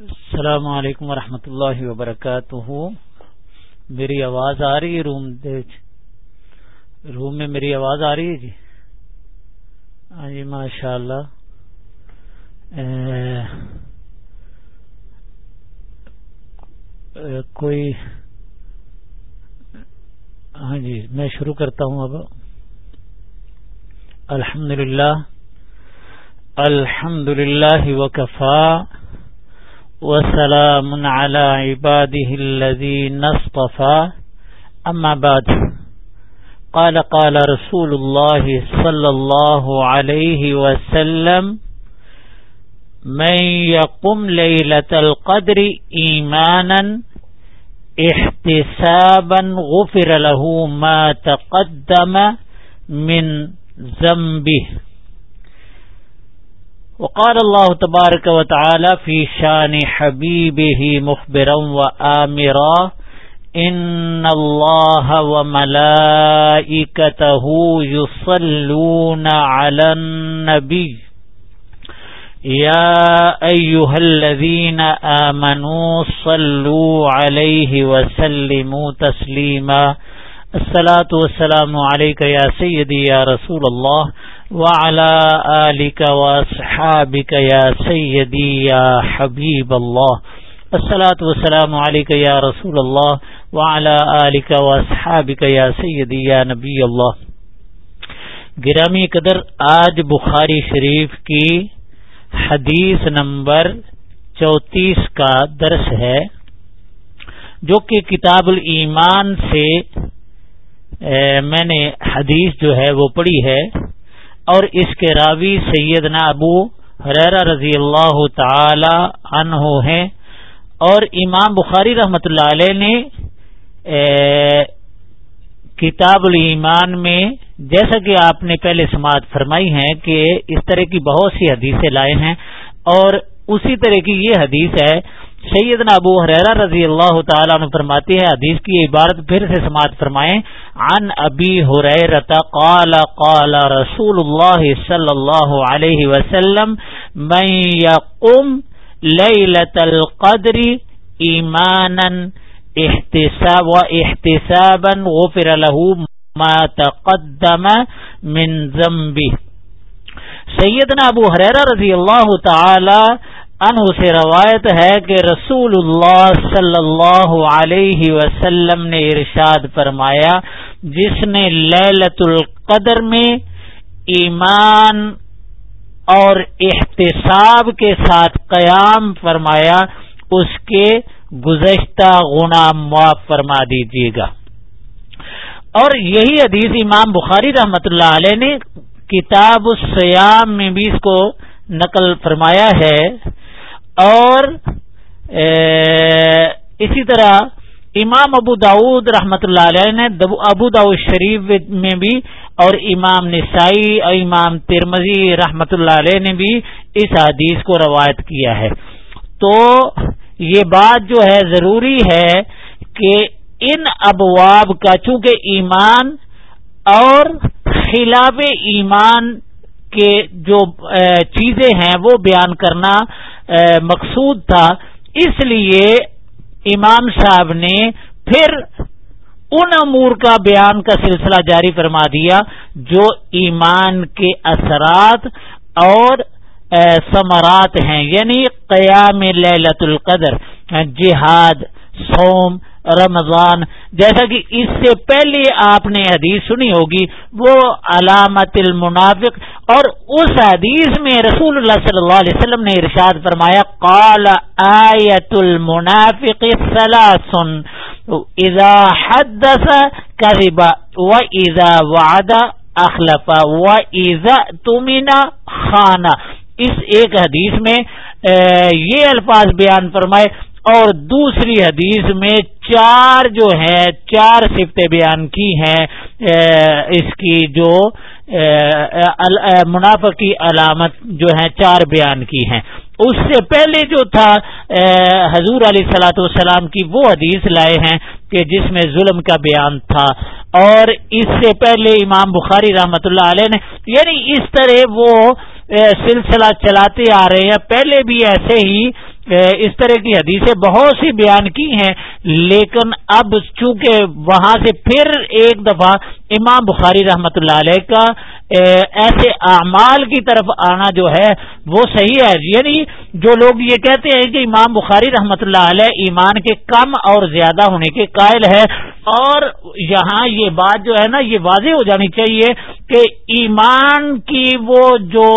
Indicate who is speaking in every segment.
Speaker 1: السلام علیکم ورحمۃ اللہ وبرکاتہ۔ میری آواز آ رہی ہے روم روم میں میری آواز آ رہی ہے جی؟ ہاں جی ماشاء اللہ کوئی ہاں جی میں شروع کرتا ہوں اب۔ الحمد للہ الحمد للہ وکفا۔ وسلام على عباده الذين اصطفى. أما بعد، قال قال رسول الله صلى الله عليه وسلم من يقم ليلة القدر إيمانا، احتسابا غفر له ما تقدم من ذنبه. وقال الله تبارك وتعالى في شان حبيبه مخبرا وآمرا إن الله وملائكته يصلون على النبي. يا أيها الذين آمنوا صلوا عليه وسلموا تسليما. الصلاة والسلام عليك يا سيدي يا رسول الله. وعلى آلك وأصحابك يا سيدي يا حبيب الله. الصلاة والسلام عليك يا رسول الله وعلى آلك وأصحابك يا سيدي يا نبي الله. گرامی قدر، آج بخاری شریف کی حدیث نمبر چوتیس کا درس ہے، جو کہ کتاب الایمان سے میں نے حدیث جو ہے وہ پڑھی ہے۔ اور اس کے راوی سیدنا ابو حریر رضی اللہ تعالی عنہ ہیں۔ اور امام بخاری رحمت اللہ علیہ نے کتاب الایمان میں جیسا کہ آپ نے پہلے سماعت فرمائی ہے کہ اس طرح کی بہت سی حدیثیں لائے ہیں اور اسی طرح کی یہ حدیث ہے سیدنا ابو حریرہ رضی اللہ تعالیٰ عنہ فرماتی ہے، حدیث کی عبارت پھر سے سماعت فرمائیں۔ عن ابی حریرت قال قال رسول اللہ صلی اللہ علیہ وسلم، من یقم لیلت القدر ایمانا احتساب و احتسابا غفر له ما تقدم من ذنبه۔ سیدنا ابو حریرہ رضی اللہ تعالی عنہ سے روایت ہے کہ رسول اللہ صلی اللہ علیہ وسلم نے ارشاد فرمایا، جس نے للت القدر میں ایمان اور احتساب کے ساتھ قیام فرمایا، اس کے گزشتہ گنا معاف فرما دیجیے گا۔ اور یہی حدیث امام بخاری رحمت اللہ علیہ نے کتاب السیام میں بھی اس کو نقل فرمایا ہے۔ اور اسی طرح امام ابو داود رحمت اللہ علیہ نے ابو داود شریف میں بھی اور امام نسائی اور امام ترمزی رحمت اللہ علیہ نے بھی اس حدیث کو روایت کیا ہے۔ تو یہ بات جو ہے ضروری ہے کہ ان ابواب کا چونکہ ایمان اور خلاف ایمان کے جو چیزیں ہیں وہ بیان کرنا مقصود تھا۔ اس لیے امام صاحب نے پھر ان امور کا بیان کا سلسلہ جاری فرما دیا جو ایمان کے اثرات اور ثمرات ہیں یعنی قیام للت القدر، جہاد سوم رمضان۔ جیسا کہ اس سے پہلے آپ نے حدیث سنی ہوگی، وہ علامت المنافق اور اس حدیث میں رسول اللہ صلی اللہ علیہ وسلم نے ارشاد فرمایا، قال آیت المنافق سلاسن اذا حدث کذب و اذا وعد اخلف و اذا تمنا خانہ اس ایک حدیث میں یہ الفاظ بیان فرمائے اور دوسری حدیث میں چار جو ہے چار سفتیں بیان کی ہیں اس کی جو منافع کی علامت جو ہے چار بیان کی ہیں۔ اس سے پہلے جو تھا حضور علیہ سلاۃ والسلام کی وہ حدیث لائے ہیں کہ جس میں ظلم کا بیان تھا۔ اور اس سے پہلے امام بخاری رحمت اللہ علیہ نے یعنی اس طرح وہ سلسلہ چلاتے آ رہے ہیں۔ پہلے بھی ایسے ہی اس طرح کی حدیثیں بہت سی بیان کی ہیں، لیکن اب چونکہ وہاں سے پھر ایک دفعہ امام بخاری رحمت اللہ علیہ کا ایسے اعمال کی طرف آنا جو ہے، وہ صحیح ہے۔ یعنی جو لوگ یہ کہتے ہیں کہ امام بخاری رحمت اللہ علیہ ایمان کے کم اور زیادہ ہونے کے قائل ہے اور یہاں یہ بات جو ہے نا، یہ واضح ہو جانی چاہیے کہ ایمان کی وہ جو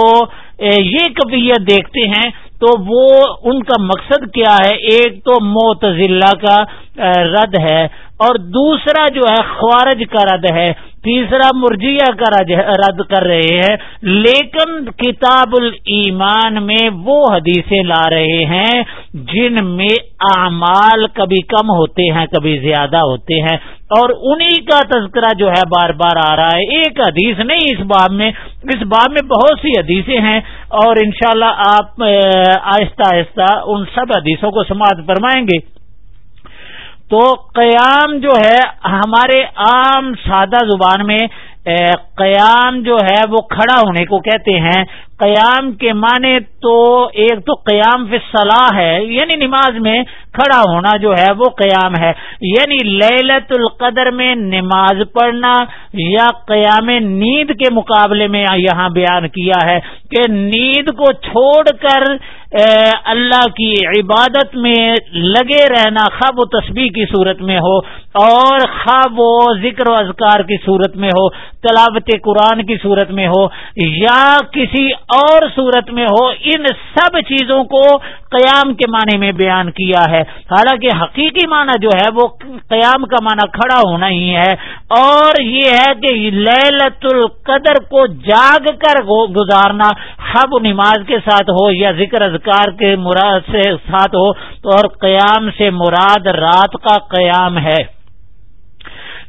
Speaker 1: یہ کبیت دیکھتے ہیں تو وہ ان کا مقصد کیا ہے؟ ایک تو موت کا رد ہے اور دوسرا جو ہے خوارج کا رد ہے، تیسرا مرجیا کا رد کر رہے ہیں۔ لیکن کتاب الایمان میں وہ حدیثیں لا رہے ہیں جن میں اعمال کبھی کم ہوتے ہیں، کبھی زیادہ ہوتے ہیں۔ اور انہی کا تذکرہ جو ہے بار بار آ رہا ہے۔ ایک حدیث نہیں اس باب میں، اس باب میں بہت سی حدیثیں ہیں۔ اور انشاءاللہ شاء آپ آہستہ آہستہ ان سب حدیثوں کو سماعت فرمائیں گے۔ تو قیام جو ہے، ہمارے عام سادہ زبان میں قیام جو ہے، وہ کھڑا ہونے کو کہتے ہیں۔ قیام کے معنی تو ایک تو قیام فی صلاح ہے یعنی نماز میں کھڑا ہونا جو ہے وہ قیام ہے۔ یعنی للت القدر میں نماز پڑھنا یا قیام نیند کے مقابلے میں یہاں بیان کیا ہے کہ نیند کو چھوڑ کر اللہ کی عبادت میں لگے رہنا خواب و تسبیح کی صورت میں ہو اور خواب و ذکر و اذکار کی صورت میں ہو، تلاوت قرآن کی صورت میں ہو یا کسی اور صورت میں ہو، ان سب چیزوں کو قیام کے معنی میں بیان کیا ہے۔ حالانکہ حقیقی معنی جو ہے، وہ قیام کا معنی کھڑا ہونا ہی ہے۔ اور یہ ہے کہ للت القدر کو جاگ کر گزارنا، حب نماز کے ساتھ ہو یا ذکر اذکار کے مراد سے ساتھ ہو، تو اور قیام سے مراد رات کا قیام ہے۔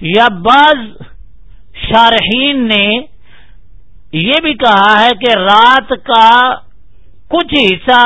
Speaker 1: یا بعض شارحین نے یہ بھی کہا ہے کہ رات کا کچھ حصہ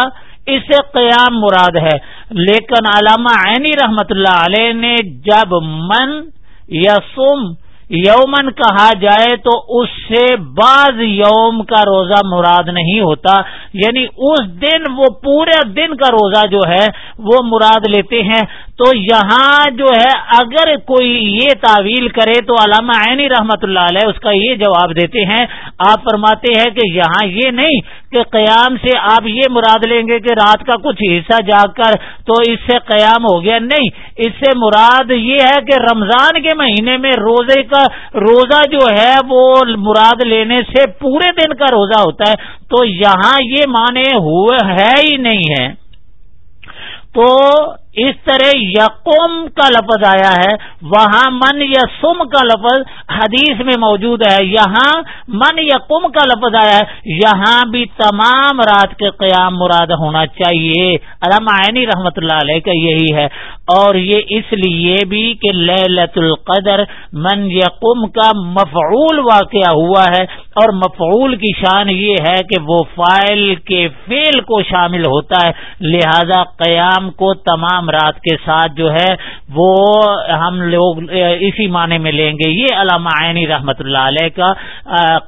Speaker 1: اس سے قیام مراد ہے۔ لیکن علامہ عینی رحمت اللہ علیہ نے جب من یا سم یومن کہا جائے تو اس سے بعض یوم کا روزہ مراد نہیں ہوتا یعنی اس دن، وہ پورے دن کا روزہ جو ہے، وہ مراد لیتے ہیں۔ تو یہاں جو ہے، اگر کوئی یہ تعویل کرے تو علامہ عینی رحمت اللہ علیہ اس کا یہ جواب دیتے ہیں۔ آپ فرماتے ہیں کہ یہاں یہ نہیں کہ قیام سے آپ یہ مراد لیں گے کہ رات کا کچھ حصہ جاگ کر تو اس سے قیام ہو گیا۔ نہیں، اس سے مراد یہ ہے کہ رمضان کے مہینے میں روزے کا روزہ جو ہے وہ مراد لینے سے پورے دن کا روزہ ہوتا ہے، تو یہاں یہ مانے ہوئے ہے ہی نہیں ہے۔ تو اس طرح یقم کا لفظ آیا ہے، وہاں من یا سم کا لفظ حدیث میں موجود ہے۔ یہاں من یقم کا لفظ آیا ہے، یہاں بھی تمام رات کے قیام مراد ہونا چاہیے۔ علامہ عینی رحمت اللہ علیہ کا یہی ہے۔ اور یہ اس لیے بھی کہ لت القدر من یقم کا مفعول واقعہ ہوا ہے اور مفعول کی شان یہ ہے کہ وہ فائل کے فیل کو شامل ہوتا ہے۔ لہذا قیام کو تمام رات کے ساتھ جو ہے وہ ہم لوگ اسی معنی میں لیں گے۔ یہ علامہ عینی رحمت اللہ علیہ کا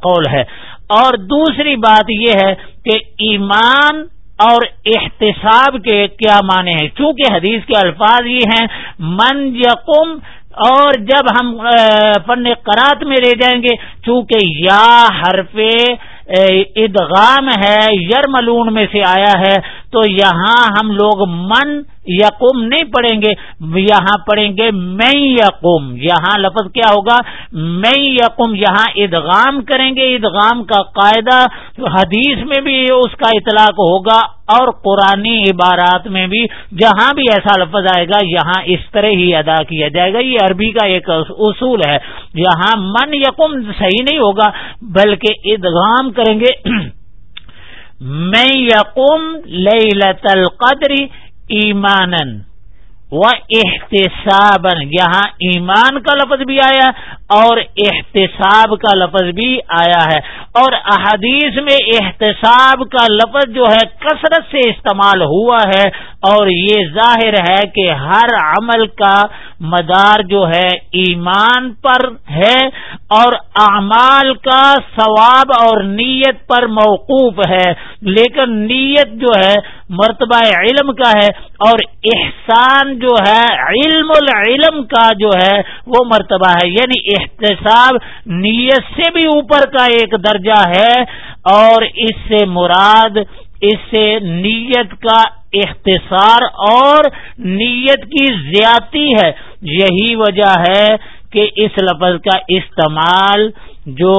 Speaker 1: قول ہے۔ اور دوسری بات یہ ہے کہ ایمان اور احتساب کے کیا معنی ہیں؟ چونکہ حدیث کے الفاظ یہ ہیں، من یقم، اور جب ہم فن قرات میں لے جائیں گے، چونکہ یا حرف ادغام ہے، یرملون میں سے آیا ہے تو یہاں ہم لوگ من یقم نہیں پڑھیں گے، یہاں پڑھیں گے میں یقم یہاں لفظ کیا ہوگا؟ میں یقم یہاں ادغام کریں گے۔ ادغام کا قاعدہ حدیث میں بھی اس کا اطلاق ہوگا اور قرآن عبارات میں بھی۔ جہاں بھی ایسا لفظ آئے گا، یہاں اس طرح ہی ادا کیا جائے گا۔ یہ عربی کا ایک اصول ہے۔ یہاں من یقم صحیح نہیں ہوگا، بلکہ ادغام کریں گے۔ میں یقم لیلت القدر ایمان و احتساب یہاں ایمان کا لفظ بھی آیا اور احتساب کا لفظ بھی آیا ہے اور احادیث میں احتساب کا لفظ جو ہے کثرت سے استعمال ہوا ہے اور یہ ظاہر ہے کہ ہر عمل کا مدار جو ہے ایمان پر ہے اور اعمال کا ثواب اور نیت پر موقوف ہے، لیکن نیت جو ہے مرتبہ علم کا ہے اور احسان جو ہے علم العلم کا جو ہے وہ مرتبہ ہے۔ یعنی احتساب نیت سے بھی اوپر کا ایک درجہ ہے اور اس سے مراد اس سے نیت کا اختصار اور نیت کی زیادتی ہے۔ یہی وجہ ہے کہ اس لفظ کا استعمال جو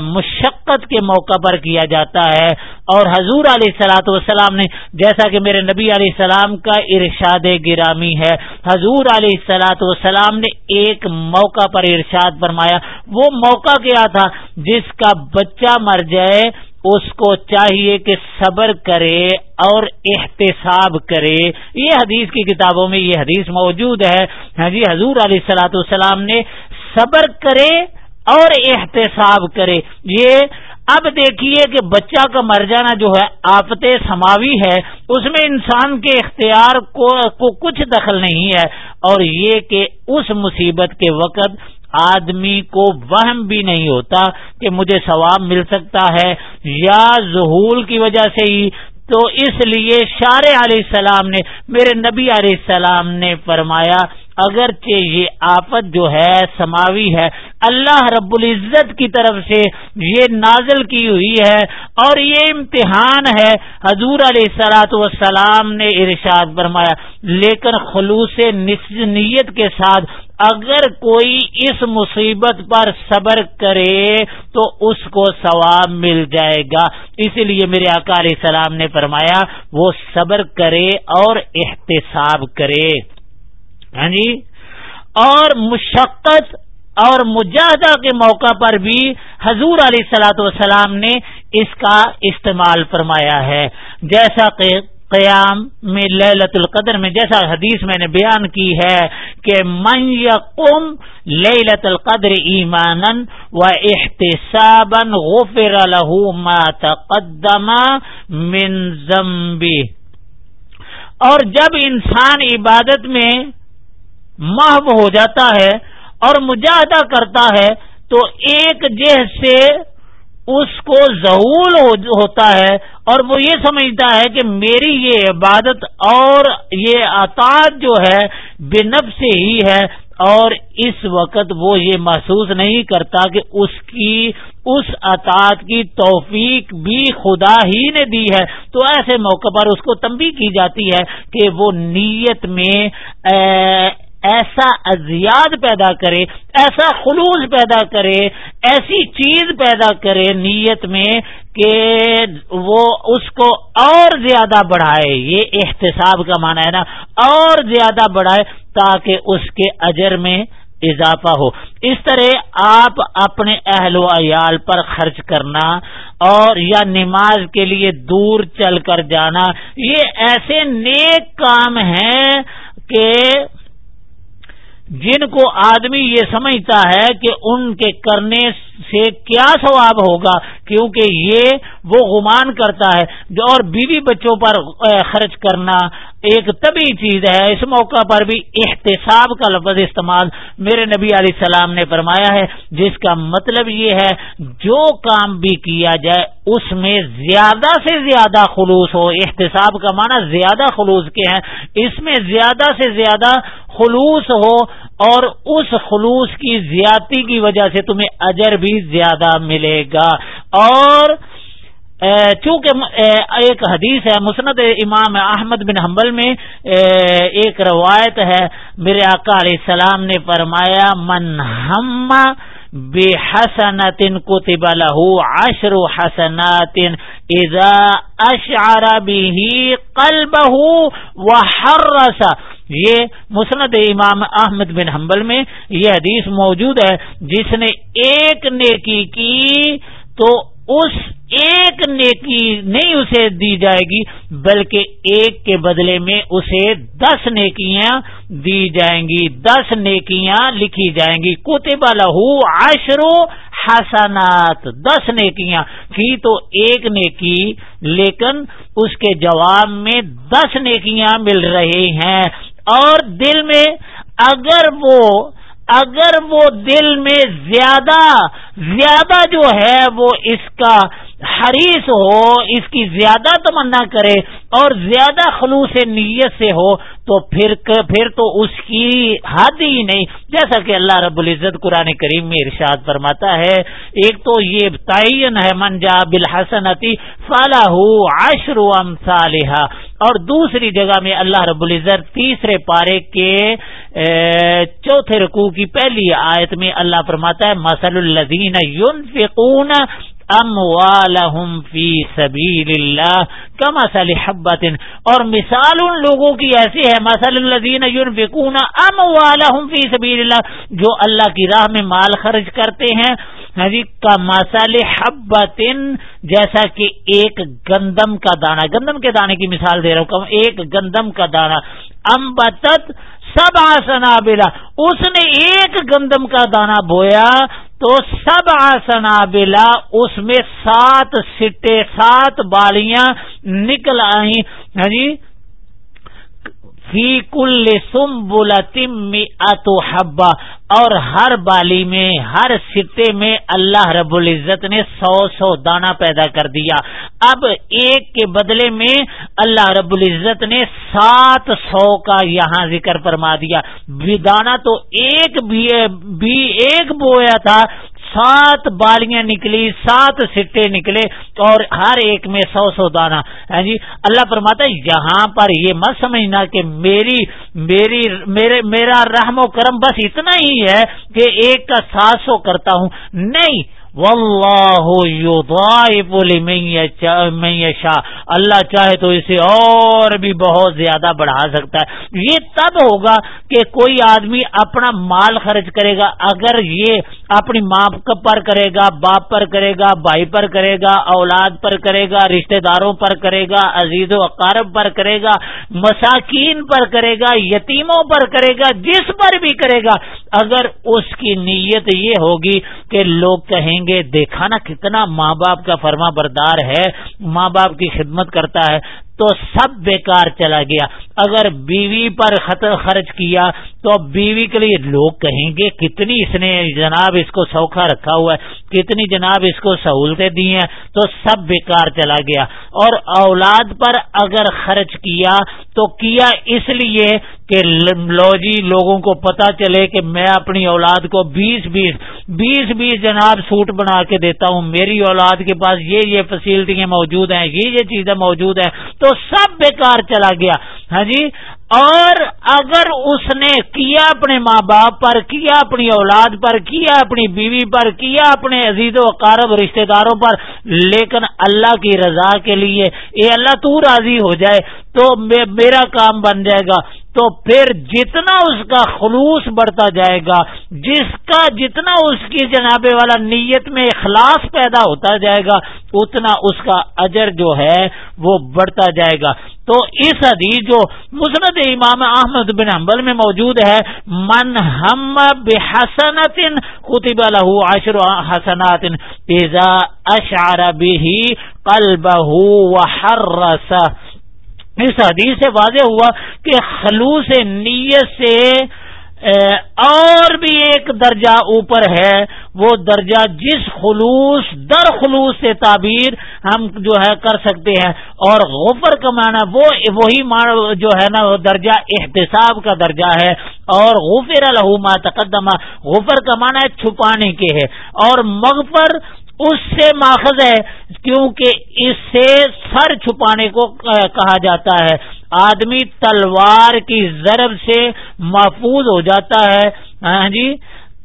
Speaker 1: مشقت کے موقع پر کیا جاتا ہے۔ اور حضور علیہ سلاۃ والسلام نے، جیسا کہ میرے نبی علیہ السلام کا ارشاد گرامی ہے، حضور علیہ سلاۃ والسلام نے ایک موقع پر ارشاد فرمایا۔ وہ موقع کیا تھا جس کا بچہ مر جائے اس کو چاہیے کہ صبر کرے اور احتساب کرے۔ یہ حدیث کی کتابوں میں یہ حدیث موجود ہے۔ ہاں جی حضور علیہ السلاۃ السلام نے صبر کرے اور احتساب کرے۔ یہ اب دیکھیے کہ بچہ کا مر جانا جو ہے آفت سماوی ہے، اس میں انسان کے اختیار کو کچھ دخل نہیں ہے۔ اور یہ کہ اس مصیبت کے وقت آدمی کو وہم بھی نہیں ہوتا کہ مجھے ثواب مل سکتا ہے یا ظہول کی وجہ سے ہی۔ تو اس لیے شار علیہ السلام نے، میرے نبی علیہ السلام نے فرمایا، اگرچہ یہ آفت جو ہے سماوی ہے، اللہ رب العزت کی طرف سے یہ نازل کی ہوئی ہے اور یہ امتحان ہے۔ حضور علیہ سلاۃ وسلام نے ارشاد فرمایا، لیکن خلوص نیت کے ساتھ اگر کوئی اس مصیبت پر صبر کرے تو اس کو ثواب مل جائے گا۔ اسی لیے میرے آقا علیہ السلام نے فرمایا، وہ صبر کرے اور احتساب کرے۔ ہاں جی؟ اور مشقت اور مجاہدہ کے موقع پر بھی حضور علیہ سلاۃ والسلام نے اس کا استعمال فرمایا ہے۔ جیسا کہ قیام میں للت القدر میں، جیسا حدیث میں نے بیان کی ہے کہ من یقم للت القدر ایمان و احتسابا غفر له ما تقدم من ذنبه اور جب انسان عبادت میں محو ہو جاتا ہے اور مجاہدہ کرتا ہے تو ایک جہ سے اس کو ضول ہوتا ہے اور وہ یہ سمجھتا ہے کہ میری یہ عبادت اور یہ اطاعت جو ہے بے نب سے ہی ہے اور اس وقت وہ یہ محسوس نہیں کرتا کہ اس کی اس اطاعت کی توفیق بھی خدا ہی نے دی ہے۔ تو ایسے موقع پر اس کو تنبی کی جاتی ہے کہ وہ نیت میں ایسا ازیاد پیدا کرے، ایسا خلوص پیدا کرے، ایسی چیز پیدا کرے نیت میں کہ وہ اس کو اور زیادہ بڑھائے۔ یہ احتساب کا معنی ہے نا، اور زیادہ بڑھائے تاکہ اس کے اجر میں اضافہ ہو۔ اس طرح آپ اپنے اہل و عیال پر خرچ کرنا اور یا نماز کے لیے دور چل کر جانا، یہ ایسے نیک کام ہیں کہ جن کو آدمی یہ سمجھتا ہے کہ ان کے کرنے سے کیا ثواب ہوگا؟ کیونکہ یہ وہ گمان کرتا ہے جو اور بیوی بچوں پر خرچ کرنا ایک طبی چیز ہے۔ اس موقع پر بھی احتساب کا لفظ استعمال میرے نبی علیہ السلام نے فرمایا ہے، جس کا مطلب یہ ہے، جو کام بھی کیا جائے، اس میں زیادہ سے زیادہ خلوص ہو۔ احتساب کا معنی زیادہ خلوص کے ہیں۔ اس میں زیادہ سے زیادہ خلوص ہو اور اس خلوص کی زیادتی کی وجہ سے تمہیں اجر بھی زیادہ ملے گا۔ اور چونکہ ایک حدیث ہے، مسند امام احمد بن حنبل میں ایک روایت ہے، میرے آقا علیہ السلام نے فرمایا، من ہم بے حسنت کتب له عشر حسنات اذا اشعر به قلبه وحرس یہ مسند امام احمد بن حنبل میں یہ حدیث موجود ہے، جس نے ایک نیکی کی تو اس ایک نیکی نہیں اسے دی جائے گی، بلکہ ایک کے بدلے میں اسے دس نیکیاں دی جائیں گی، دس نیکیاں لکھی جائیں گی۔ کتب لہو عشرو حسنات، دس نیکیاں۔ کی تو ایک نیکی، لیکن اس کے جواب میں دس نیکیاں مل رہی ہیں۔ اور دل میں اگر وہ اگر وہ دل میں زیادہ زیادہ جو ہے وہ اس کا حریص ہو، اس کی زیادہ تمنا کرے اور زیادہ خلوص نیت سے ہو، تو پھر پھر تو اس کی حد ہی نہیں۔ جیسا کہ اللہ رب العزت قرآن کریم میں ارشاد فرماتا ہے، ایک تو یہ تعین ہے منجا بالحسنتی فلاح عشر صالحہ اور دوسری جگہ میں اللہ رب العزت تیسرے پارے کے چوتھے رقو کی پہلی آیت میں اللہ فرماتا ہے مسل الدین یون اموالہم فی سبیل اللہ کما حبت اور مثال ان لوگوں کی ایسی ہے، مثل الذین ينفقون اموالہم فی سبیل اللہ جو اللہ کی راہ میں مال خرچ کرتے ہیں۔ جی کا مسال حبت جیسا کہ ایک گندم کا دانا، گندم کے دانے کی مثال دے رہا ہوں ایک گندم کا دانا امبتت سب آسنا بلا اس نے ایک گندم کا دانا بویا تو سب آسنا بلا اس میں سات سٹے، سات بالیاں نکل آئی ہاں جی فی کل سم بولا تم حبا اور ہر بالی میں، ہر سٹے میں اللہ رب العزت نے سو سو دانا پیدا کر دیا۔ اب ایک کے بدلے میں اللہ رب العزت نے سات سو کا یہاں ذکر فرما دیا۔ دانا تو ایک بھی ایک بویا تھا سات بالیاں نکلی، سات سٹے نکلے اور ہر ایک میں سو سو دانا ہے ہاں جی اللہ فرماتا ہے، یہاں پر یہ مت سمجھنا کہ میری میری، میرے، میرا رحم و کرم بس اتنا ہی ہے کہ ایک کا سات سو کرتا ہوں۔ نہیں واللہ یضاعف لمن یشاء۔ اللہ چاہے تو اسے اور بھی بہت زیادہ بڑھا سکتا ہے۔ یہ تب ہوگا کہ کوئی آدمی اپنا مال خرچ کرے گا۔ اگر یہ اپنی ماں پر کرے گا، باپ پر کرے گا، بھائی پر کرے گا، اولاد پر کرے گا، رشتہ داروں پر کرے گا، عزیز و اقارب پر کرے گا، مساکین پر کرے گا، یتیموں پر کرے گا، جس پر بھی کرے گا۔ اگر اس کی نیت یہ ہوگی کہ لوگ کہیں گے؟ دیکھا نا کتنا ماں باپ کا فرما بردار ہے، ماں باپ کی خدمت کرتا ہے۔ تو سب بیکار چلا گیا۔ اگر بیوی پر خرچ کیا تو بیوی کے لیے لوگ کہیں گے، کتنی اس نے جناب اس کو سوکھا رکھا ہوا ہے، کتنی جناب اس کو سہولتیں دی ہیں، تو سب بیکار چلا گیا۔ اور اولاد پر اگر خرچ کیا تو کیا اس لیے کہ لو جی لوگوں کو پتا چلے کہ میں اپنی اولاد کو بیس بیس بیس بیس جناب سوٹ بنا کے دیتا ہوں، میری اولاد کے پاس یہ یہ فیسلٹیاں موجود ہیں، یہ یہ چیزیں موجود ہیں۔ تو سب بیکار چلا گیا۔ ہاں جی؟ اور اگر اس نے کیا اپنے ماں باپ پر، کیا اپنی اولاد پر، کیا اپنی بیوی پر، کیا اپنے عزیز و قارب رشتہ داروں پر، لیکن اللہ کی رضا کے لیے، اے اللہ تو راضی ہو جائے تو میرا کام بن جائے گا۔ تو پھر جتنا اس کا خلوص بڑھتا جائے گا، جس کا جتنا اس کی جناب والا نیت میں اخلاص پیدا ہوتا جائے گا، اتنا اس کا اجر جو ہے وہ بڑھتا جائے گا۔ تو اس حدیث جو مسرت امام احمد بن حنبل میں موجود ہے، من ہم بحسنت کتب له عشر حسنات اذا اشعر به قلبه وحرس اس حدیث سے واضح ہوا کہ خلوص نیت سے اور بھی ایک درجہ اوپر ہے، وہ درجہ جس خلوص، در خلوص سے تعبیر ہم جو ہے کر سکتے ہیں۔ اور غفر کا معنی وہ، وہی جو ہے نا، وہ درجہ احتساب کا درجہ ہے۔ اور غفر الحما تقدمہ، غفر کا معنی چھپانے کے ہے۔ اور مغفر اس سے ماخذ ہے کیونکہ اس سے سر چھپانے کو کہا جاتا ہے۔ آدمی تلوار کی ضرب سے محفوظ ہو جاتا ہے۔ ہاں جی؟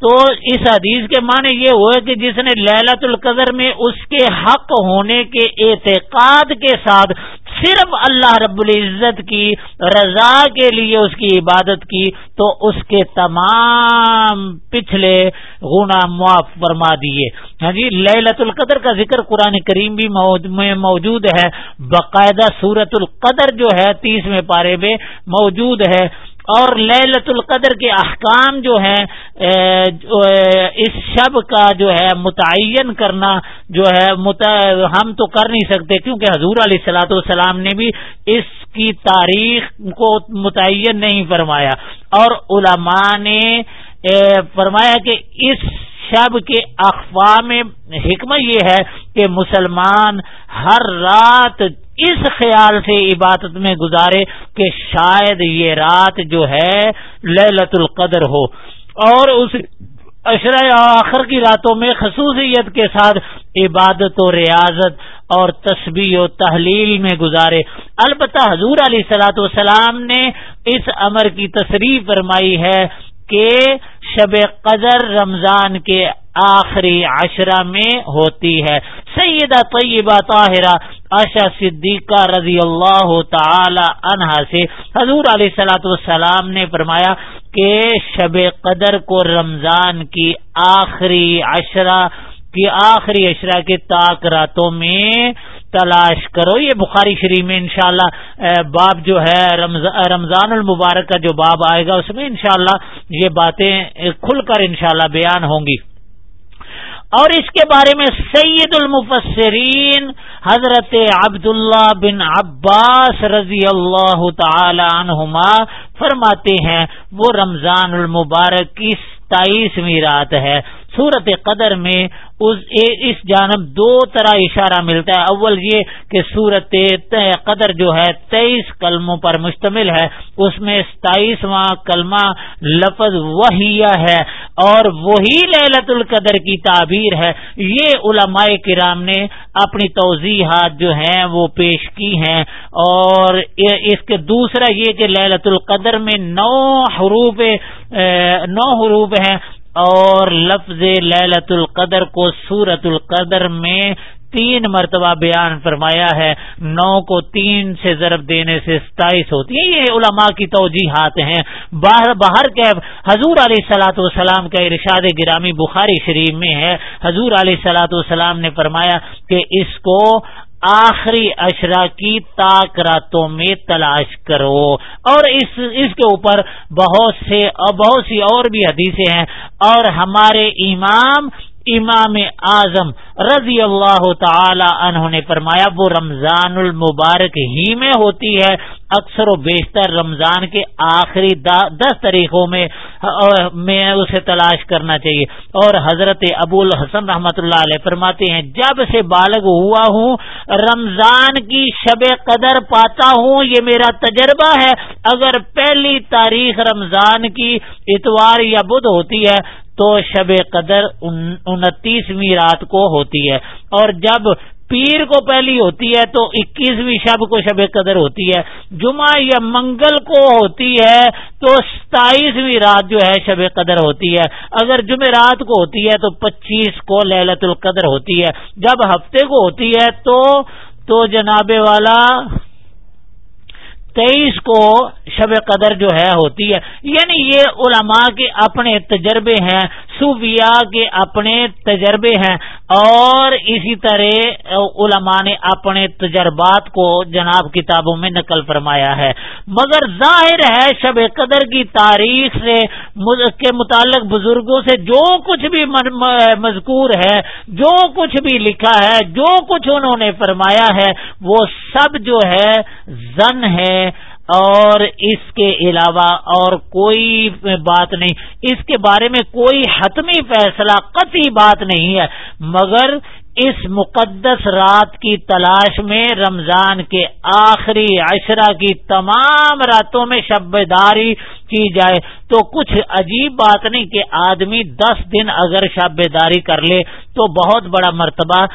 Speaker 1: تو اس حدیث کے معنی یہ ہوئے کہ جس نے للت القدر میں اس کے حق ہونے کے اعتقاد کے ساتھ صرف اللہ رب العزت کی رضا کے لیے اس کی عبادت کی تو اس کے تمام پچھلے گنا معاف فرما دیے۔ ہاں جی للت القدر کا ذکر قرآن کریم بھی موجود ہے۔ باقاعدہ سورت القدر جو ہے تیسویں پارے میں موجود ہے۔ اور للت القدر کے احکام جو ہیں اس شب کا جو ہے متعین کرنا جو ہے ہم تو کر نہیں سکتے کیونکہ حضور علیہ السلاۃ والسلام نے بھی اس کی تاریخ کو متعین نہیں فرمایا۔ اور علماء نے فرمایا کہ اس شب کے اخواہ میں حکمت یہ ہے کہ مسلمان ہر رات اس خیال سے عبادت میں گزارے کہ شاید یہ رات جو ہے للت القدر ہو۔ اور اس اشرا آخر کی راتوں میں خصوصیت کے ساتھ عبادت و ریاضت اور تسبیح و تحلیل میں گزارے۔ البتہ حضور علیہ سلاۃ والسلام نے اس امر کی تصریح فرمائی ہے کہ شب قدر رمضان کے آخری عشرہ میں ہوتی ہے۔ سیدہ طیبہ طاہرہ آشا صدیقہ رضی اللہ تعالی عنہا سے حضور علیہ سلاۃ والسلام نے فرمایا کہ شب قدر کو رمضان کی آخری عشرہ کی آخری اشرا کے تاک راتوں میں تلاش کرو۔ یہ بخاری شریف میں انشاءاللہ باب جو ہے رمضان المبارک کا جو باب آئے گا، اس میں انشاءاللہ یہ باتیں کھل کر انشاءاللہ بیان ہوں گی۔ اور اس کے بارے میں سید المفسرین حضرت عبداللہ بن عباس رضی اللہ تعالی عنہما فرماتے ہیں، وہ رمضان المبارک کی ستائیسویں رات ہے۔ صورت قدر میں اس جانب دو طرح اشارہ ملتا ہے۔ اول یہ کہ صورت قدر جو ہے، تیئیس کلموں پر مشتمل ہے۔ اس میں ستائیسواں کلمہ لفظ وحیہ ہے۔ اور وہی للت القدر کی تعبیر ہے۔ یہ علماء کرام نے اپنی توضیحات جو ہیں وہ پیش کی ہیں۔ اور اس کے دوسرا یہ کہ للت القدر میں نو حروف نو حروف ہیں۔ اور لفظ للت القدر کو سورت القدر میں تین مرتبہ بیان فرمایا ہے، نو کو تین سے ضرب دینے سے ستائیس ہوتی ہے یہ علماء کی توجیحات ہیں۔ باہر باہر کے حضور علیہ سلاۃ والسلام کا ارشاد گرامی بخاری شریف میں ہے۔ حضور علیہ سلاۃ والسلام نے فرمایا کہ اس کو آخری اشرا کی تاک راتوں میں تلاش کرو۔ اور اس اس کے اوپر بہت سے بہت سی اور بھی حدیثیں ہیں۔ اور ہمارے امام امام اعظم رضی اللہ تعالی عنہ نے فرمایا، وہ رمضان المبارک ہی میں ہوتی ہے، اکثر و بیشتر رمضان کے آخری دس طریقوں میں میں اسے تلاش کرنا چاہیے۔ اور حضرت ابو الحسن رحمت اللہ علیہ فرماتے ہیں، جب سے بالغ ہوا ہوں، رمضان کی شب قدر پاتا ہوں، یہ میرا تجربہ ہے۔ اگر پہلی تاریخ رمضان کی اتوار یا بدھ ہوتی ہے تو شب قدر انتیسویں رات کو ہوتی ہے۔ اور جب پیر کو پہلی ہوتی ہے تو اکیسویں شب کو شب قدر ہوتی ہے۔ جمعہ یا منگل کو ہوتی ہے تو ستائیسویں رات جو ہے شب قدر ہوتی ہے۔ اگر جمعہ رات کو ہوتی ہے تو پچیس کو للت القدر ہوتی ہے۔ جب ہفتے کو ہوتی ہے تو تو جناب والا تیئیس کو شب قدر جو ہے ہوتی ہے۔ یعنی یہ علماء کے اپنے تجربے ہیں، صوفیاء کے اپنے تجربے ہیں۔ اور اسی طرح علماء نے اپنے تجربات کو جناب کتابوں میں نقل فرمایا ہے۔ مگر ظاہر ہے شب قدر کی تاریخ سے کے متعلق بزرگوں سے جو کچھ بھی مذکور ہے، جو کچھ بھی لکھا ہے، جو کچھ انہوں نے فرمایا ہے، وہ سب جو ہے زن ہے اور اس کے علاوہ اور کوئی بات نہیں۔ اس کے بارے میں کوئی حتمی فیصلہ قطعی بات نہیں ہے۔ مگر اس مقدس رات کی تلاش میں رمضان کے آخری عشرہ کی تمام راتوں میں شب داری کی جائے تو کچھ عجیب بات نہیں کہ آدمی دس دن اگر شب داری کر لے تو بہت بڑا مرتبہ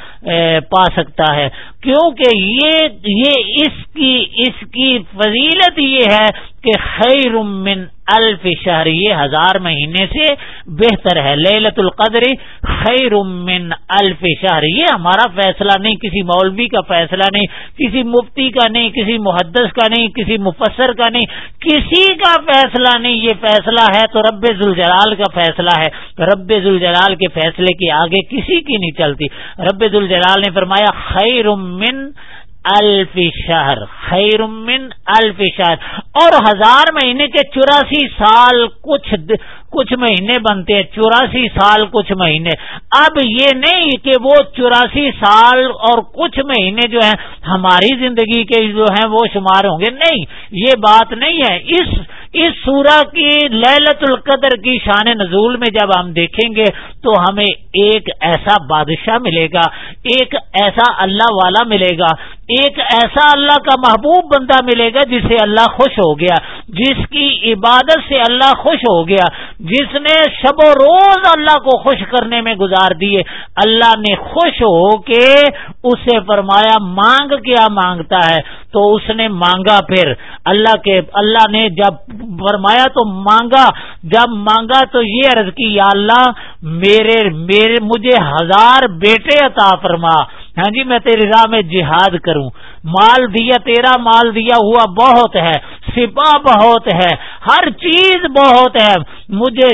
Speaker 1: پا سکتا ہے۔ کیونکہ یہ یہ اس کی اس کی فضیلت یہ ہے کہ خیر من الف شہر یہ ہزار مہینے سے بہتر ہے۔ للت القدر خیر من الف شہر۔ یہ ہمارا فیصلہ نہیں، کسی مولوی کا فیصلہ نہیں، کسی مفتی کا نہیں، کسی محدث کا نہیں، کسی مفسر کا نہیں، کسی کا فیصلہ نہیں۔ یہ فیصلہ ہے تو رب ذوالجلال کا فیصلہ ہے۔ رب ذوالجلال کے فیصلے کے آگے کسی کی نہیں چلتی۔ رب ذوالجلال نے فرمایا، خیر من الف شہر، خیر من الف شہر۔ اور ہزار مہینے کے چوراسی سال کچھ کچھ مہینے بنتے ہیں چوراسی سال کچھ مہینے۔ اب یہ نہیں کہ وہ چوراسی سال اور کچھ مہینے جو ہیں، ہماری زندگی کے جو ہیں وہ شمار ہوں گے۔ نہیں، یہ بات نہیں ہے۔ اس اس سورہ کی للت القدر کی شان نزول میں جب ہم دیکھیں گے تو ہمیں ایک ایسا بادشاہ ملے گا، ایک ایسا اللہ والا ملے گا، ایک ایسا اللہ کا محبوب بندہ ملے گا جس سے اللہ خوش ہو گیا، جس کی عبادت سے اللہ خوش ہو گیا، جس نے شب و روز اللہ کو خوش کرنے میں گزار دیے۔ اللہ نے خوش ہو کے اسے فرمایا، مانگ کیا مانگتا ہے؟ تو اس نے مانگا پھر۔ اللہ کے، اللہ نے جب فرمایا تو مانگا، جب مانگا تو یہ عرض کی، یا اللہ، میرے میرے مجھے ہزار بیٹے عطا فرما۔ ہاں جی میں تیری راہ میں جہاد کروں۔ مال دیا، تیرا مال دیا ہوا بہت ہے۔ سپا بہت ہے۔ ہر چیز بہت ہے۔ مجھے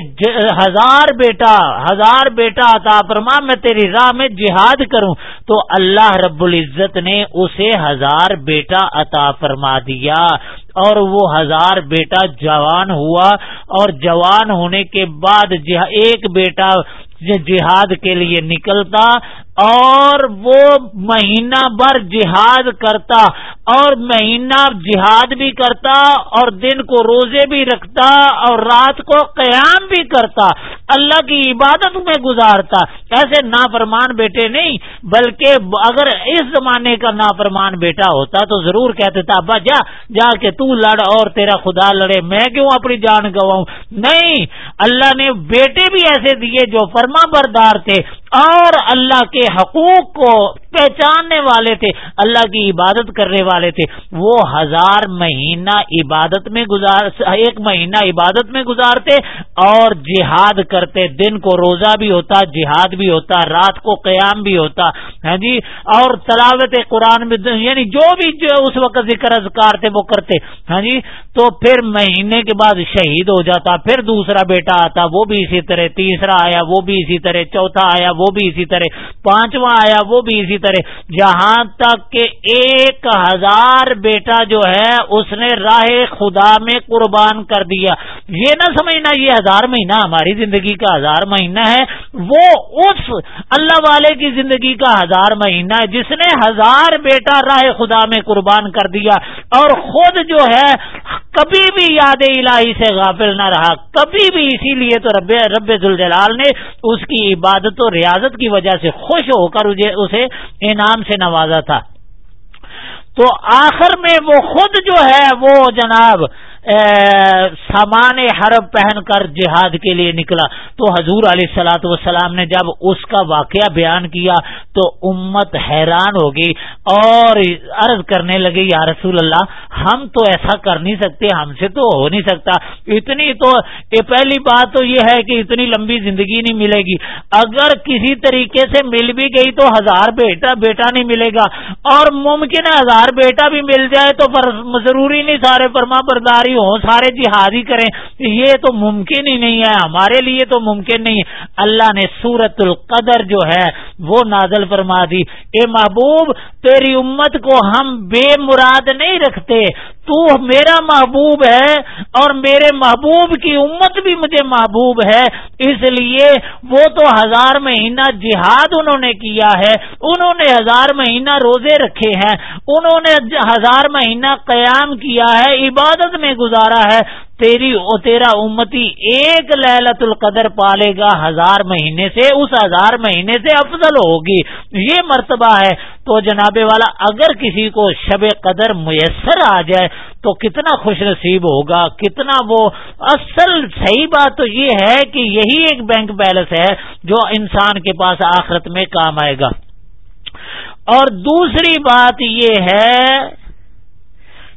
Speaker 1: ہزار بیٹا ہزار بیٹا عطا فرما۔ میں تیری راہ میں جہاد کروں۔ تو اللہ رب العزت نے اسے ہزار بیٹا عطا فرما دیا۔ اور وہ ہزار بیٹا جوان ہوا۔ اور جوان ہونے کے بعد ایک بیٹا جہاد کے لیے نکلتا اور وہ مہینہ بھر جہاد کرتا اور مہینہ جہاد بھی کرتا اور دن کو روزے بھی رکھتا اور رات کو قیام بھی کرتا اللہ کی عبادت میں گزارتا۔ ایسے نافرمان بیٹے نہیں، بلکہ اگر اس زمانے کا نافرمان بیٹا ہوتا تو ضرور کہتے تھا ابا جا جا کے تو لڑ اور تیرا خدا لڑے، میں کیوں اپنی جان گواؤں؟ نہیں، اللہ نے بیٹے بھی ایسے دیے جو فرما بردار تھے۔ اور اللہ کے حقوق کو پہچاننے والے تھے، اللہ کی عبادت کرنے والے تھے۔ وہ ہزار مہینہ عبادت میں گزار، ایک مہینہ عبادت میں گزارتے اور جہاد کرتے۔ دن کو روزہ بھی ہوتا، جہاد بھی ہوتا، رات کو قیام بھی ہوتا۔ ہے جی؟ اور تلاوت قرآن میں یعنی جو بھی جو اس وقت ذکر اذکار تھے وہ کرتے۔ ہاں جی؟ تو پھر مہینے کے بعد شہید ہو جاتا، پھر دوسرا بیٹا آتا، وہ بھی اسی طرح، تیسرا آیا، وہ بھی اسی طرح، چوتھا آیا وہ بھی اسی طرح، پانچواں آیا وہ بھی اسی طرح۔ جہاں تک کہ ایک ہزار بیٹا جو ہے، اس نے راہ خدا میں قربان کر دیا۔ یہ نہ سمجھنا یہ ہزار مہینہ ہماری زندگی کا ہزار مہینہ ہے۔ وہ اس اللہ والے کی زندگی کا ہزار مہینہ ہے، جس نے ہزار بیٹا راہ خدا میں قربان کر دیا۔ اور خود جو ہے کبھی بھی یاد الہی سے غافل نہ رہا، کبھی بھی اسی لیے تو رب رب ذوالجلال نے اس کی عبادت و ریاضت کی وجہ سے خوش ہو کر اسے انعام سے نوازا تھا۔ تو آخر میں وہ خود جو ہے وہ جناب سامان حرب پہن کر جہاد کے لیے نکلا۔ تو حضور علیہ سلاۃ والسلام نے جب اس کا واقعہ بیان کیا تو امت حیران ہوگی اور عرض کرنے لگے، یا رسول اللہ، ہم تو ایسا کر نہیں سکتے، ہم سے تو ہو نہیں سکتا۔ اتنی تو پہلی بات تو یہ ہے کہ اتنی لمبی زندگی نہیں ملے گی۔ اگر کسی طریقے سے مل بھی گئی تو ہزار بیٹا بیٹا نہیں ملے گا۔ اور ممکن ہے ہزار بیٹا بھی مل جائے تو ضروری نہیں، سارے پرما برداری ہوں، سارے جہادی کریں۔ یہ تو ممکن ہی نہیں ہے، ہمارے لیے تو ممکن نہیں۔ اللہ نے سورت القدر جو ہے، وہ نازل فرما دی۔ اے محبوب، تیری امت کو ہم بے مراد نہیں رکھتے۔ تو میرا محبوب ہے اور میرے محبوب کی امت بھی مجھے محبوب ہے۔ اس لیے وہ تو ہزار مہینہ جہاد انہوں نے کیا ہے۔ انہوں نے ہزار مہینہ روزے رکھے ہیں۔ انہوں نے ہزار مہینہ قیام کیا ہے۔ عبادت میں گزارا ہے۔ تیری او تیرا امتی ایک للت القدر پالے گا ہزار مہینے سے، اس ہزار مہینے سے افضل ہوگی۔ یہ مرتبہ ہے۔ تو جناب والا، اگر کسی کو شب قدر میسر آ جائے، تو کتنا خوش نصیب ہوگا، کتنا وہ اصل صحیح بات تو یہ ہے کہ یہی ایک بینک بیلنس ہے جو انسان کے پاس آخرت میں کام آئے گا۔ اور دوسری بات یہ ہے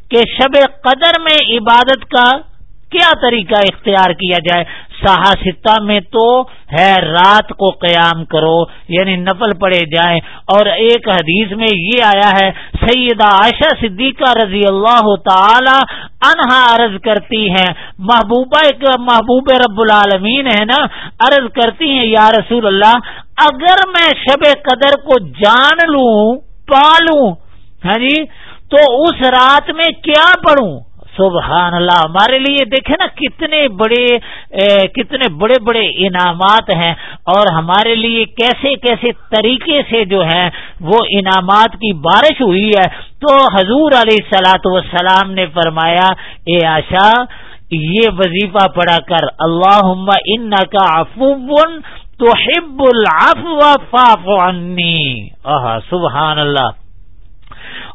Speaker 1: کہ شب قدر میں عبادت کا کیا طریقہ اختیار کیا جائے؟ سہاستا میں تو ہے رات کو قیام کرو یعنی نفل پڑے جائیں۔ اور ایک حدیث میں یہ آیا ہے، سیدہ عائشہ صدیقہ رضی اللہ تعالی انہا عرض کرتی ہیں۔ محبوبہ ایک محبوب رب العالمین ہے نا، عرض کرتی ہیں، یا رسول اللہ، اگر میں شب قدر کو جان لوں پالوں ہاں جی تو اس رات میں کیا پڑھوں؟ سبحان اللہ ہمارے لیے دیکھیں نا کتنے بڑے کتنے بڑے بڑے انعامات ہیں اور ہمارے لیے کیسے کیسے طریقے سے جو ہے وہ انعامات کی بارش ہوئی ہے۔ تو حضور علیہ سلاۃ وسلام نے فرمایا، اے آشا یہ وظیفہ پڑھا کر اللہ ان کا افون تو حب العفو عنی. سبحان اللہ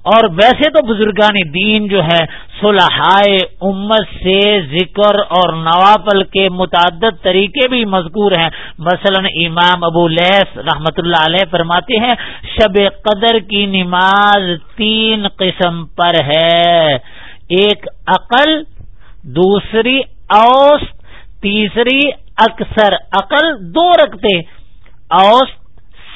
Speaker 1: اور ویسے تو بزرگان دین جو ہے صلحائے امت سے ذکر اور نوافل کے متعدد طریقے بھی مذکور ہیں۔ مثلا امام ابو لیس رحمت اللہ علیہ فرماتے ہیں، شب قدر کی نماز تین قسم پر ہے۔ ایک عقل، دوسری اوس، تیسری اکثر عقل، دو رکھتے۔ اوس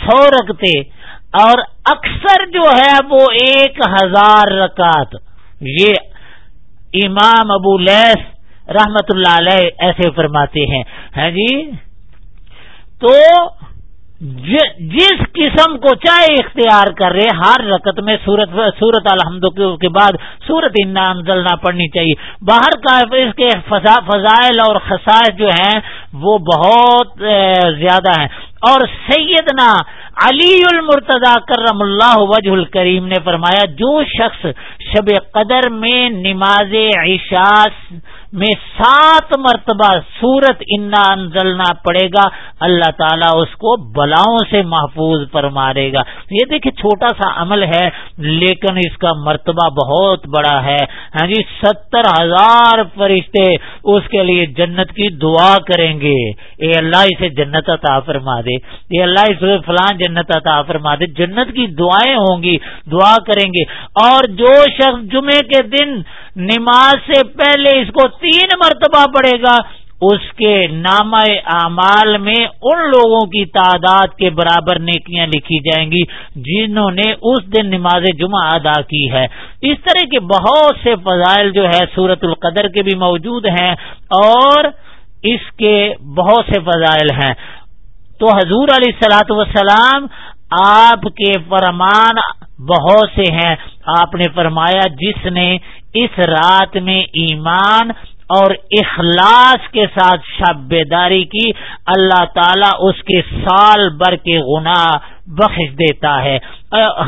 Speaker 1: سو رکھتے۔ اور اکثر جو ہے وہ ایک ہزار رکعت. یہ امام ابو لیس رحمت اللہ علیہ ایسے فرماتے ہیں. ہاں جی؟ تو جس قسم کو چاہے اختیار کر رہے ہر رکت میں سورت سورت الحمد کے بعد سورت انعام جلنا پڑنی چاہیے. باہر کا اس کے فضائل اور خسائش جو ہیں وہ بہت زیادہ ہیں. اور سیدنا علی المرتضی کرم اللہ وجہ الکریم نے فرمایا، جو شخص شب قدر میں نماز عشاس میں سات مرتبہ سورت انا انزلنا پڑے گا، اللہ تعالیٰ اس کو بلاؤں سے محفوظ فرمارے گا۔ یہ دیکھیں چھوٹا سا عمل ہے، لیکن اس کا مرتبہ بہت بڑا ہے۔ ہاں جی ستر ہزار فرشتے اس کے لیے جنت کی دعا کریں گے۔ اے اللہ، اسے جنت عطا فرما دے۔ اے اللہ اسے فلاں جنت عطا فرما دے۔ جنت کی دعائیں ہوں گی، دعا کریں گے۔ اور جو شخص جمعے کے دن نماز سے پہلے اس کو تین مرتبہ پڑے گا، اس کے نام اعمال میں ان لوگوں کی تعداد کے برابر نیکیاں لکھی جائیں گی جنہوں نے اس دن نماز جمعہ ادا کی ہے۔ اس طرح کے بہت سے فضائل جو ہے سورت القدر کے بھی موجود ہیں اور اس کے بہت سے فضائل ہیں۔ تو حضور علیہ السلاۃ وسلام آپ کے فرمان بہت سے ہیں۔ آپ نے فرمایا، جس نے اس رات میں ایمان اور اخلاص کے ساتھ شب بیداری کی اللہ تعالیٰ اس کے سال بھر کے گناہ بخش دیتا ہے۔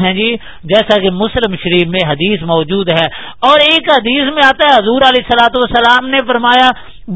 Speaker 1: ہاں جی جیسا کہ مسلم شریف میں حدیث موجود ہے اور ایک حدیث میں آتا ہے، حضور علیہ سلاۃ والسلام نے فرمایا،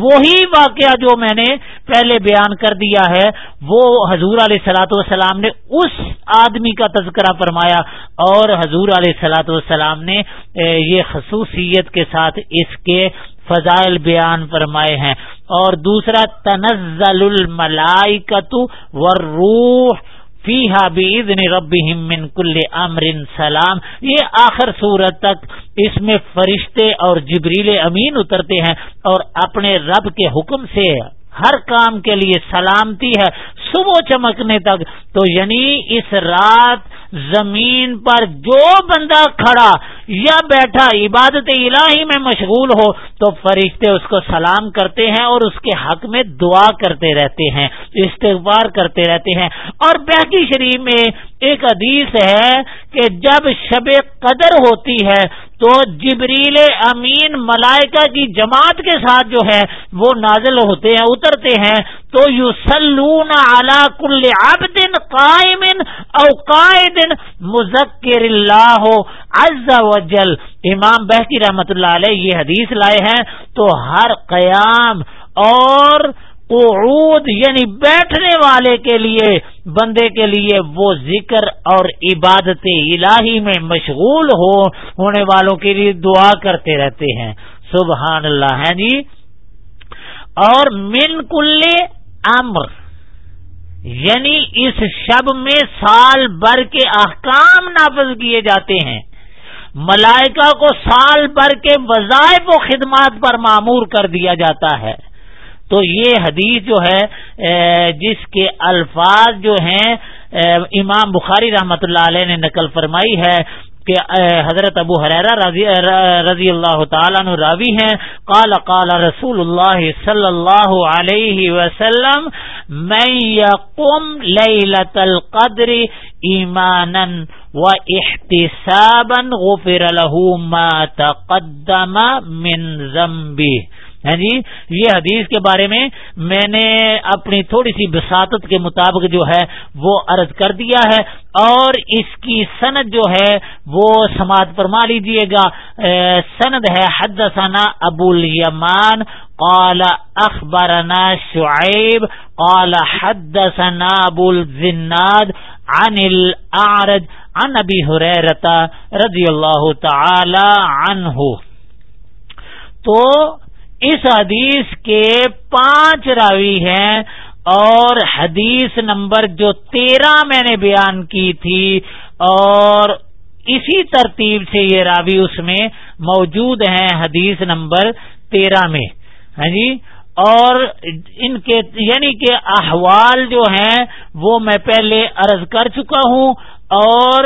Speaker 1: وہی واقعہ جو میں نے پہلے بیان کر دیا ہے، وہ حضور علیہ سلاۃ والسلام نے اس آدمی کا تذکرہ فرمایا اور حضور علیہ سلاۃ والسلام نے یہ خصوصیت کے ساتھ اس کے فضائل بیان فرمائے ہیں۔ اور دوسرا، تنزل الملائکت والروح فیحا بزن رب من کل امر سلام۔ یہ آخر صورت تک اس میں فرشتے اور جبریل امین اترتے ہیں اور اپنے رب کے حکم سے ہر کام کے لیے سلامتی ہے، صبح چمکنے تک۔ تو یعنی اس رات زمین پر جو بندہ کھڑا یا بیٹھا عبادت الہی میں مشغول ہو، تو فرشتے اس کو سلام کرتے ہیں اور اس کے حق میں دعا کرتے رہتے ہیں استغبار کرتے رہتے ہیں۔ اور بہتی شریف میں ایک حدیث ہے کہ جب شب قدر ہوتی ہے تو جبریل امین ملائکہ کی جماعت کے ساتھ جو ہے وہ نازل ہوتے ہیں، اترتے ہیں۔ تو یو سلون اعلی کل عبدن قائم او قائد مذکر اللہ عز و جل امام بہتی رحمت اللہ علیہ یہ حدیث لائے ہیں۔ تو ہر قیام اور قعود یعنی بیٹھنے والے کے لیے، بندے کے لیے وہ ذکر اور عبادت الہی میں مشغول ہو، ہونے والوں کے لیے دعا کرتے رہتے ہیں۔ سبحان اللہ ہے جی؟ اور من کل امر یعنی اس شب میں سال بھر کے احکام نافذ کیے جاتے ہیں۔ ملائکہ کو سال بھر کے وظائف و خدمات پر معمور کر دیا جاتا ہے۔ تو یہ حدیث جو ہے جس کے الفاظ جو ہیں امام بخاری رحمت اللہ علیہ نے نقل فرمائی ہے کہ حضرت ابو حریرہ رضی اللہ تعالیٰ عنہ راوی ہیں، قال قال رسول اللہ صلی اللہ علیہ وسلم، من یقم لیلت القدر ایمانا و احتسابا غفر له ما تقدم من ذنبه ہاں جی؟ یہ حدیث کے بارے میں میں نے اپنی تھوڑی سی بساطت کے مطابق جو ہے وہ عرض کر دیا ہے اور اس کی سند جو ہے وہ سماعت فرما لیجیے گا۔ سند ہے حد ثنا ابو الیمان قال اخبرنا شعیب، قال حد ثنا ابو الزناد عن الاعرج عن ابی حریرتا رضی اللہ تعالی عنہ۔ تو اس حدیث کے پانچ راوی ہیں اور حدیث نمبر جو تیرہ میں نے بیان کی تھی اور اسی ترتیب سے یہ راوی اس میں موجود ہیں حدیث نمبر تیرہ میں۔ ہاں جی؟ اور ان کے یعنی کہ احوال جو ہیں وہ میں پہلے عرض کر چکا ہوں اور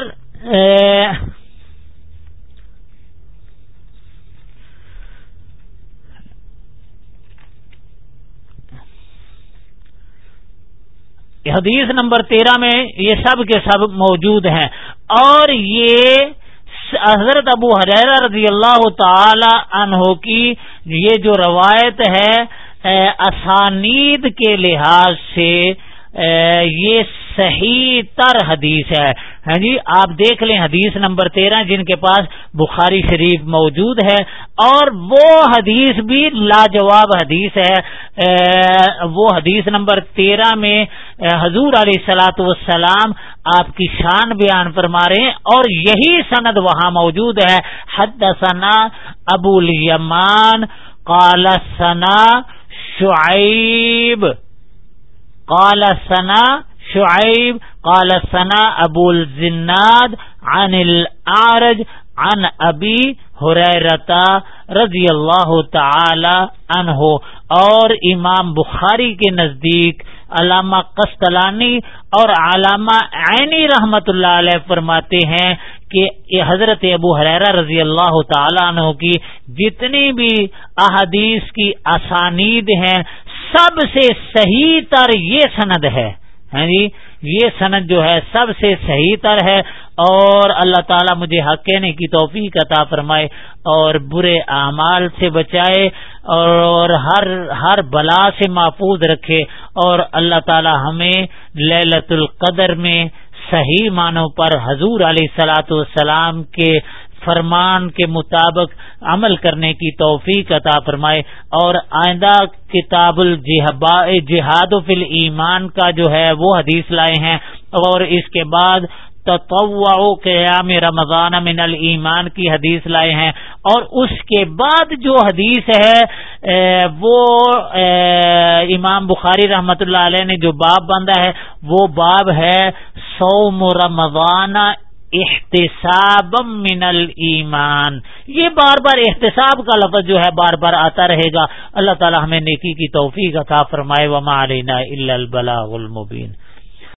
Speaker 1: حدیث نمبر تیرہ میں یہ سب کے سب موجود ہیں۔ اور یہ حضرت ابو حریر رضی اللہ تعالی عنہ کی یہ جو روایت ہے اسانید کے لحاظ سے یہ صحیح تر حدیث ہے۔ ہاں جی آپ دیکھ لیں حدیث نمبر تیرہ، جن کے پاس بخاری شریف موجود ہے، اور وہ حدیث بھی لاجواب حدیث ہے۔ وہ حدیث نمبر تیرہ میں حضور علیہ سلاۃ والسلام آپ کی شان بیان فرما رہے ہیں، اور یہی سند وہاں موجود ہے۔ حد ثنا ابو الیمان، قال ثنا شعیب۔ قال ثنا شعیب، قال ثنا ابو الزناد عن الاعرج عن ابی حریرتا رضی اللہ تعالی عنہ اور امام بخاری کے نزدیک علامہ قسطلانی اور علامہ عینی رحمت اللہ علیہ فرماتے ہیں کہ حضرت ابو حریرہ رضی اللہ تعالیٰ عنہ کی جتنی بھی احادیث کی اسانید ہیں، سب سے صحیح تر یہ سند ہے۔ ہاں جی؟ یہ سند جو ہے سب سے صحیح تر ہے اور اللہ تعالیٰ مجھے حق کہنے کی توفیق عطا فرمائے اور برے اعمال سے بچائے اور ہر ہر بلا سے محفوظ رکھے اور اللہ تعالیٰ ہمیں للت القدر میں صحیح معنوں پر حضور علیہ سلاۃ والسلام کے فرمان کے مطابق عمل کرنے کی توفیق عطا فرمائے اور آئندہ کتاب الجہاد فل ایمان کا جو ہے وہ حدیث لائے ہیں اور اس کے بعد تطوع قیام رمضان من الایمان کی حدیث لائے ہیں اور اس کے بعد جو حدیث ہے وہ امام بخاری رحمت اللہ علیہ نے جو باب باندھا ہے، وہ باب ہے سوم رمضان احتساب من الایمان۔ یہ بار بار احتساب کا لفظ جو ہے بار بار آتا رہے گا۔ اللہ تعالی ہمیں نیکی کی توفیق عطا فرمائے، وما علینا الا البلاغ المبین